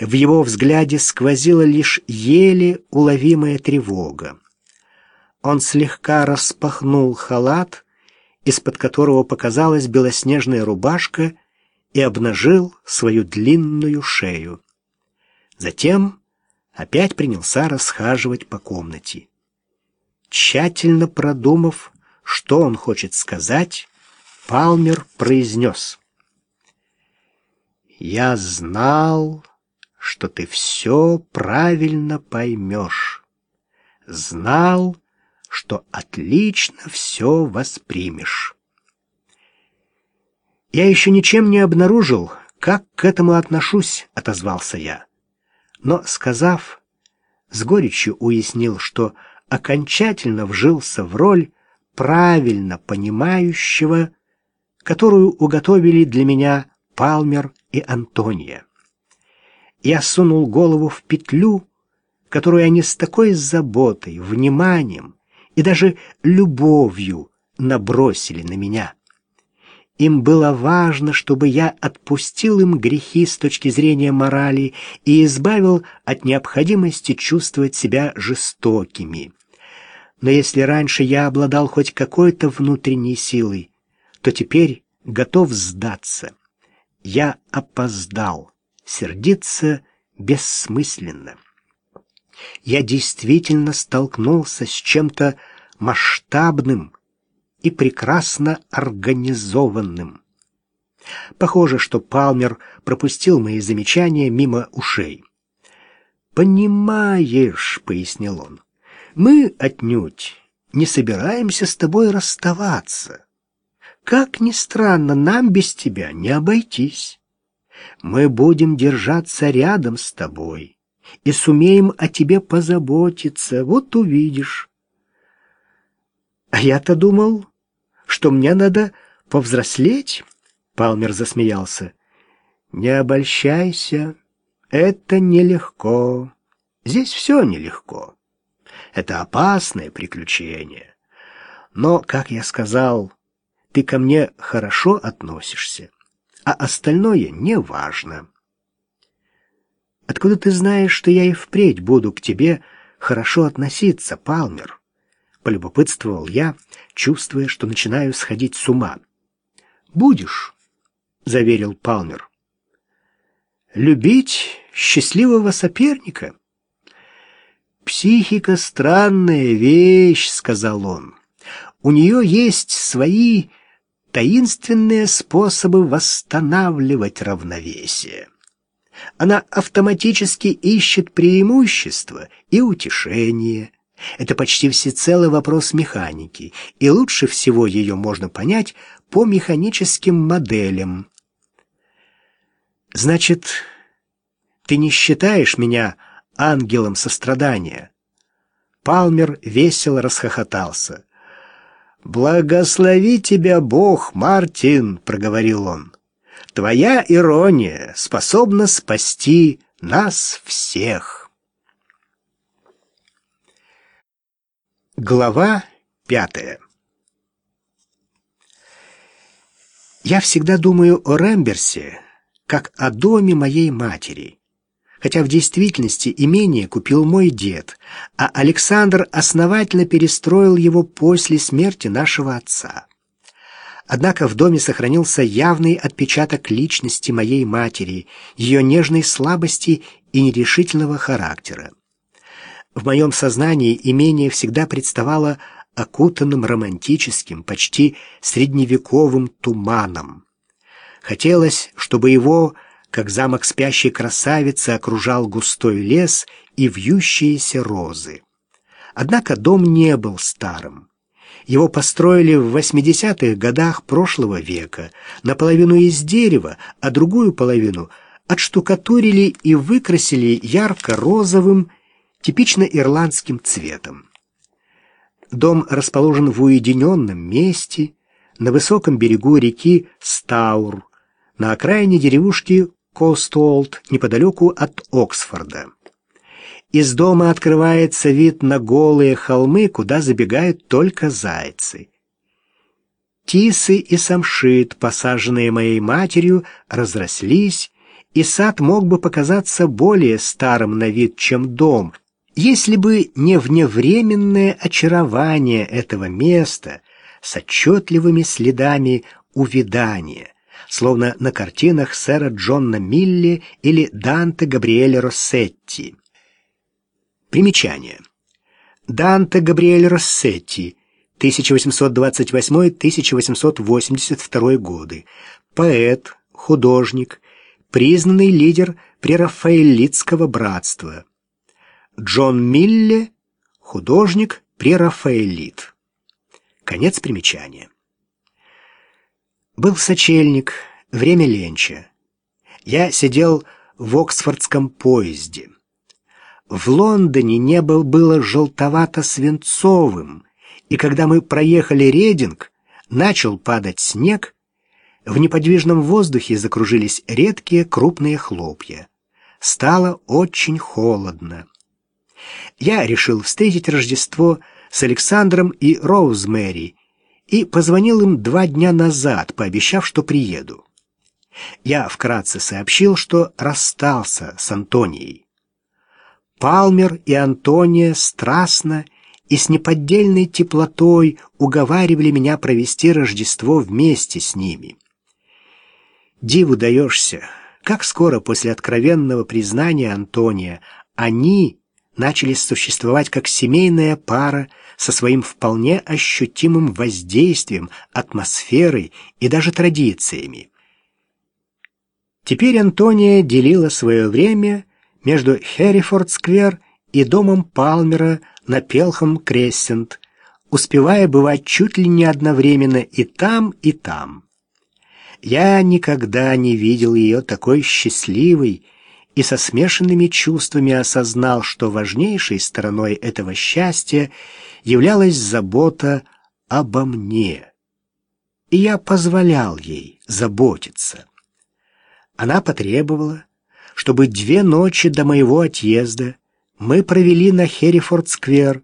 В его взгляде сквозила лишь еле уловимая тревога. Он слегка распахнул халат, из-под которого показалась белоснежная рубашка, и обнажил свою длинную шею. Затем опять принялся расхаживать по комнате. Тщательно продумав, что он хочет сказать, Палмер произнес. «Я знал, что ты все правильно поймешь. Знал, что отлично все воспримешь. Я еще ничем не обнаружил, как к этому отношусь, отозвался я. Но, сказав, с горечью уяснил, что окончательно вжился в роль правильно понимающего, которую уготовили для меня Палмер и Антония. Я сунул голову в петлю, которую они с такой заботой, вниманием и даже любовью набросили на меня. Им было важно, чтобы я отпустил им грехи с точки зрения морали и избавил от необходимости чувствовать себя жестокими. Но если раньше я обладал хоть какой-то внутренней силой, то теперь готов сдаться. Я опоздал. Сердиться бессмысленно. Я действительно столкнулся с чем-то масштабным и прекрасно организованным. Похоже, что Палмер пропустил мои замечания мимо ушей. «Понимаешь», — пояснил он, — «мы отнюдь не собираемся с тобой расставаться. Как ни странно, нам без тебя не обойтись. Мы будем держаться рядом с тобой» и сумеем о тебе позаботиться. Вот увидишь. А я-то думал, что мне надо повзрослеть. Палмер засмеялся. Не обольщайся, это нелегко. Здесь все нелегко. Это опасное приключение. Но, как я сказал, ты ко мне хорошо относишься, а остальное не важно. Откуда ты знаешь, что я и впредь буду к тебе хорошо относиться, Палмер? Полюбопытствовал я, чувствуя, что начинаю сходить с ума. Будешь, заверил Палмер. Любить счастливого соперника? Психика странная вещь, сказал он. У нее есть свои таинственные способы восстанавливать равновесие. Она автоматически ищет преимущества и утешение. Это почти всецело вопрос механики, и лучше всего ее можно понять по механическим моделям. Значит, ты не считаешь меня ангелом сострадания? Палмер весело расхохотался. «Благослови тебя Бог, Мартин!» — проговорил он. Твоя ирония способна спасти нас всех. Глава пятая Я всегда думаю о Ремберсе как о доме моей матери, хотя в действительности имение купил мой дед, а Александр основательно перестроил его после смерти нашего отца. Однако в доме сохранился явный отпечаток личности моей матери, ее нежной слабости и нерешительного характера. В моем сознании имение всегда представало окутанным романтическим, почти средневековым туманом. Хотелось, чтобы его, как замок спящей красавицы, окружал густой лес и вьющиеся розы. Однако дом не был старым. Его построили в 80-х годах прошлого века, наполовину из дерева, а другую половину отштукатурили и выкрасили ярко-розовым, типично ирландским цветом. Дом расположен в уединенном месте, на высоком берегу реки Стаур, на окраине деревушки Костолд, неподалеку от Оксфорда. Из дома открывается вид на голые холмы, куда забегают только зайцы. Тисы и самшит, посаженные моей матерью, разрослись и сад мог бы показаться более старым на вид, чем дом, если бы не вневременное очарование этого места с отчетливыми следами увядания, словно на картинах сэра Джона Милли или Данте Габриэля Россетти. Примечание. Данте Габриэль Россетти, 1828-1882 годы. Поэт, художник, признанный лидер прерафаэлитского братства. Джон Милле, художник, прерафаэлит. Конец примечания. Был сочельник, время ленча. Я сидел в Оксфордском поезде. В Лондоне небо было желтовато-свинцовым, и когда мы проехали Рединг, начал падать снег, в неподвижном воздухе закружились редкие крупные хлопья. Стало очень холодно. Я решил встретить Рождество с Александром и Роузмэри и позвонил им два дня назад, пообещав, что приеду. Я вкратце сообщил, что расстался с Антонией. Палмер и Антония страстно и с неподдельной теплотой уговаривали меня провести Рождество вместе с ними. Диву даешься, как скоро после откровенного признания Антония они начали существовать как семейная пара со своим вполне ощутимым воздействием, атмосферой и даже традициями. Теперь Антония делила свое время между Херрифорд-сквер и домом Палмера на Пелхам-Крессент, успевая бывать чуть ли не одновременно и там, и там. Я никогда не видел ее такой счастливой, и со смешанными чувствами осознал, что важнейшей стороной этого счастья являлась забота обо мне. И я позволял ей заботиться. Она потребовала, чтобы две ночи до моего отъезда мы провели на Херрифорд-сквер,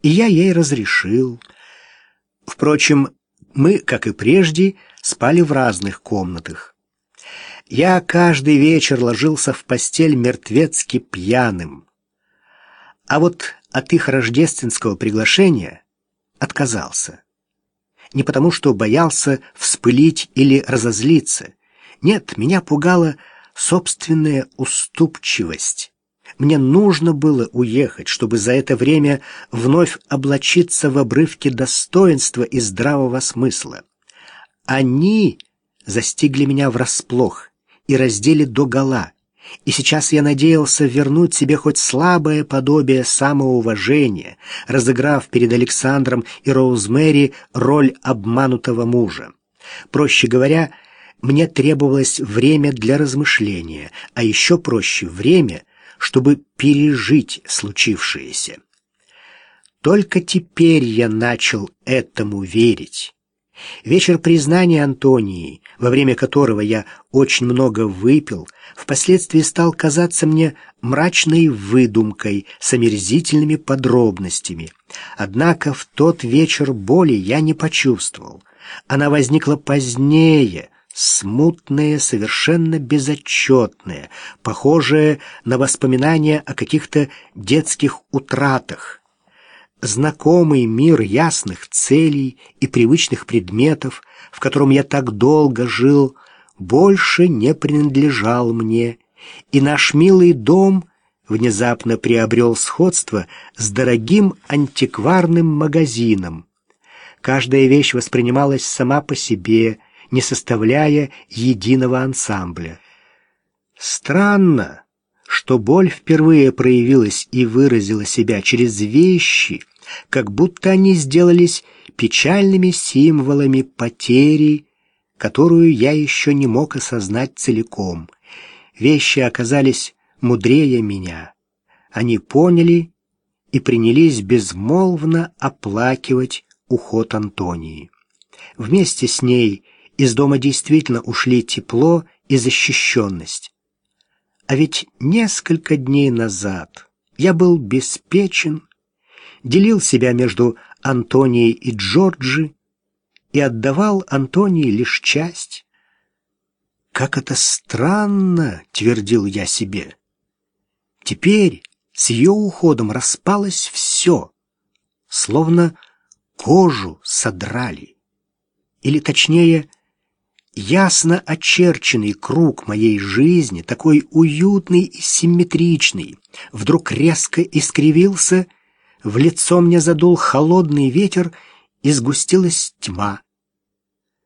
и я ей разрешил. Впрочем, мы, как и прежде, спали в разных комнатах. Я каждый вечер ложился в постель мертвецки пьяным. А вот от их рождественского приглашения отказался. Не потому, что боялся вспылить или разозлиться. Нет, меня пугала собственная уступчивость. Мне нужно было уехать, чтобы за это время вновь облачиться в обрывки достоинства и здравого смысла. Они застигли меня врасплох и раздели догола. И сейчас я надеялся вернуть себе хоть слабое подобие самоуважения, разыграв перед Александром и Роузмэри роль обманутого мужа. Проще говоря, мне требовалось время для размышления, а еще проще время, чтобы пережить случившееся. Только теперь я начал этому верить. Вечер признания Антонии, во время которого я очень много выпил, впоследствии стал казаться мне мрачной выдумкой с омерзительными подробностями. Однако в тот вечер боли я не почувствовал. Она возникла позднее, смутная, совершенно безотчетная, похожая на воспоминания о каких-то детских утратах знакомый мир ясных целей и привычных предметов, в котором я так долго жил, больше не принадлежал мне, и наш милый дом внезапно приобрел сходство с дорогим антикварным магазином. Каждая вещь воспринималась сама по себе, не составляя единого ансамбля. Странно, что боль впервые проявилась и выразила себя через вещи, как будто они сделались печальными символами потери, которую я еще не мог осознать целиком. Вещи оказались мудрее меня. Они поняли и принялись безмолвно оплакивать уход Антонии. Вместе с ней из дома действительно ушли тепло и защищенность. А ведь несколько дней назад я был беспечен, делил себя между Антонией и Джорджи и отдавал Антонии лишь часть. Как это странно, твердил я себе. Теперь с ее уходом распалось все, словно кожу содрали. Или точнее, ясно очерченный круг моей жизни, такой уютный и симметричный, вдруг резко искривился, в лицо мне задул холодный ветер, и сгустилась тьма.